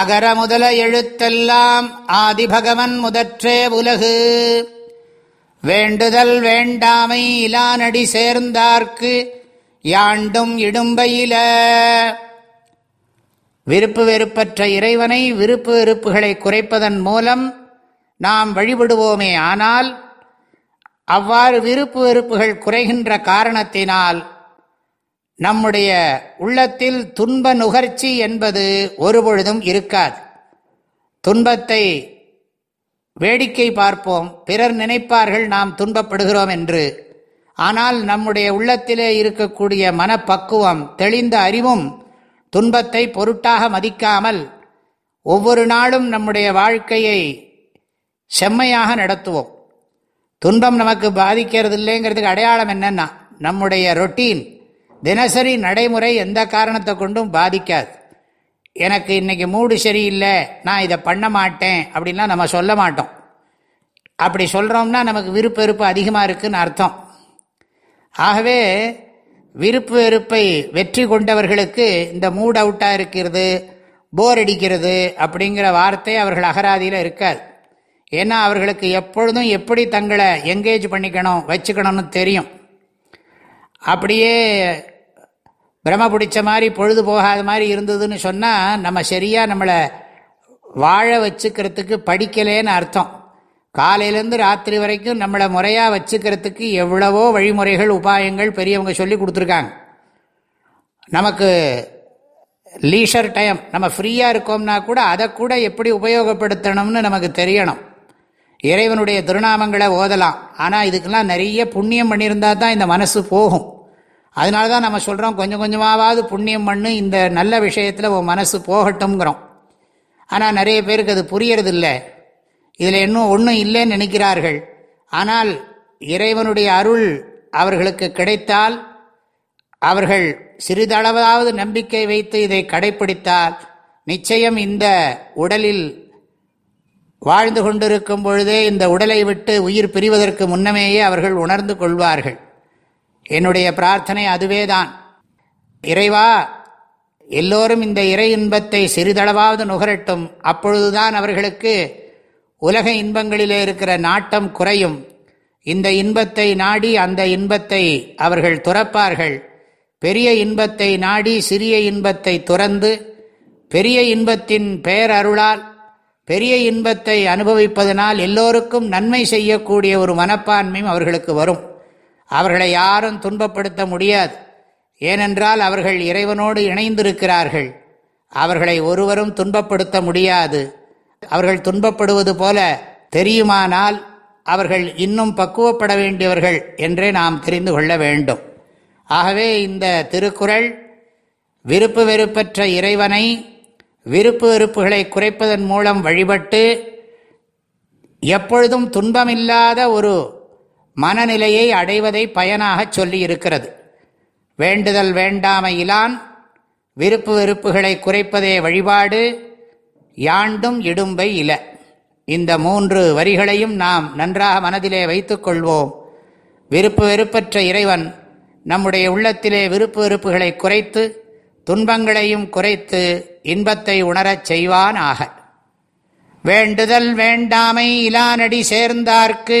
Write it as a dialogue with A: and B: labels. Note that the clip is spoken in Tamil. A: அகர முதல எழுத்தெல்லாம் ஆதிபகவன் முதற்றே உலகு வேண்டுதல் வேண்டாமை இலானடி சேர்ந்தார்க்கு யாண்டும் இடும்பையில விருப்பு வெறுப்பற்ற இறைவனை விருப்பு வெறுப்புகளை குறைப்பதன் மூலம் நாம் வழிபடுவோமே ஆனால் அவ்வாறு விருப்பு வெறுப்புகள் குறைகின்ற காரணத்தினால் நம்முடைய உள்ளத்தில் துன்ப நுகர்ச்சி என்பது ஒருபொழுதும் இருக்காது துன்பத்தை வேடிக்கை பார்ப்போம் பிறர் நினைப்பார்கள் நாம் துன்பப்படுகிறோம் என்று ஆனால் நம்முடைய உள்ளத்திலே இருக்கக்கூடிய மனப்பக்குவம் தெளிந்த அறிவும் துன்பத்தை பொருட்டாக மதிக்காமல் ஒவ்வொரு நாளும் நம்முடைய வாழ்க்கையை செம்மையாக நடத்துவோம் துன்பம் நமக்கு பாதிக்கிறது இல்லைங்கிறதுக்கு அடையாளம் என்னென்னா நம்முடைய ரொட்டீன் தினசரி நடைமுறை எந்த காரணத்தை கொண்டும் பாதிக்காது எனக்கு இன்றைக்கி மூடு சரியில்லை நான் இதை பண்ண மாட்டேன் அப்படின்லாம் நம்ம சொல்ல மாட்டோம் அப்படி சொல்கிறோம்னா நமக்கு விருப்ப வெறுப்பு அதிகமாக இருக்குதுன்னு அர்த்தம் ஆகவே விருப்பு வெறுப்பை வெற்றி கொண்டவர்களுக்கு இந்த மூட் அவுட்டாக இருக்கிறது போர் அடிக்கிறது அப்படிங்கிற வார்த்தை அவர்கள் அகராதியில் இருக்காது ஏன்னா அவர்களுக்கு எப்பொழுதும் எப்படி தங்களை எங்கேஜ் பண்ணிக்கணும் வச்சுக்கணும்னு தெரியும் அப்படியே பிரம பிடிச்ச மாதிரி பொழுது போகாத மாதிரி இருந்ததுன்னு சொன்னால் நம்ம சரியாக நம்மளை வாழ வச்சுக்கிறதுக்கு படிக்கலேன்னு அர்த்தம் காலையிலேருந்து ராத்திரி வரைக்கும் நம்மளை முறையாக வச்சுக்கிறதுக்கு எவ்வளவோ வழிமுறைகள் உபாயங்கள் பெரியவங்க சொல்லி கொடுத்துருக்காங்க நமக்கு லீஷர் டைம் நம்ம ஃப்ரீயாக இருக்கோம்னா கூட அதை கூட எப்படி உபயோகப்படுத்தணும்னு நமக்கு தெரியணும் இறைவனுடைய திருநாமங்களை ஓதலாம் ஆனால் இதுக்கெல்லாம் நிறைய புண்ணியம் பண்ணியிருந்தா தான் இந்த மனசு போகும் அதனால தான் நம்ம சொல்கிறோம் கொஞ்சம் கொஞ்சமாவது புண்ணியம் பண்ணு இந்த நல்ல விஷயத்தில் உன் மனசு போகட்டும்ங்கிறோம் ஆனால் நிறைய பேருக்கு அது புரியறதில்லை இதில் இன்னும் ஒன்றும் இல்லைன்னு நினைக்கிறார்கள் ஆனால் இறைவனுடைய அருள் அவர்களுக்கு கிடைத்தால் அவர்கள் சிறிதளவாவது நம்பிக்கை வைத்து இதை கடைப்பிடித்தால் நிச்சயம் இந்த உடலில் வாழ்ந்து கொண்டிருக்கும் பொழுதே இந்த உடலை விட்டு உயிர் பிரிவதற்கு முன்னமேயே அவர்கள் உணர்ந்து கொள்வார்கள் என்னுடைய பிரார்த்தனை அதுவே தான் இறைவா எல்லோரும் இந்த இறை இன்பத்தை சிறிதளவாவது நுகரட்டும் அப்பொழுதுதான் அவர்களுக்கு உலக இன்பங்களிலே இருக்கிற நாட்டம் குறையும் இந்த இன்பத்தை நாடி அந்த இன்பத்தை அவர்கள் துறப்பார்கள் பெரிய இன்பத்தை நாடி சிறிய இன்பத்தை துறந்து பெரிய இன்பத்தின் பெயர் அருளால் பெரிய இன்பத்தை அனுபவிப்பதனால் எல்லோருக்கும் நன்மை செய்யக்கூடிய ஒரு மனப்பான்மையும் அவர்களுக்கு வரும் அவர்களை யாரும் துன்பப்படுத்த முடியாது ஏனென்றால் அவர்கள் இறைவனோடு இணைந்திருக்கிறார்கள் அவர்களை ஒருவரும் துன்பப்படுத்த முடியாது அவர்கள் துன்பப்படுவது போல தெரியுமானால் அவர்கள் இன்னும் பக்குவப்பட வேண்டியவர்கள் என்றே நாம் தெரிந்து கொள்ள வேண்டும் ஆகவே இந்த திருக்குறள் விருப்பு வெறுப்பற்ற இறைவனை விருப்பு வெறுப்புகளை குறைப்பதன் மூலம் வழிபட்டு எப்பொழுதும் துன்பமில்லாத ஒரு மனநிலையை அடைவதை பயனாகச் சொல்லி இருக்கிறது வேண்டுதல் வேண்டாமையிலான் விருப்பு வெறுப்புகளை குறைப்பதே வழிபாடு யாண்டும் இடும்பை இல இந்த மூன்று வரிகளையும் நாம் நன்றாக மனதிலே வைத்துக்கொள்வோம் விருப்பு வெறுப்பற்ற இறைவன் நம்முடைய உள்ளத்திலே விருப்பு வெறுப்புகளை குறைத்து துன்பங்களையும் குறைத்து இன்பத்தை உணரச் செய்வான் ஆக வேண்டுதல் வேண்டாமை இலானடி சேர்ந்தார்க்கு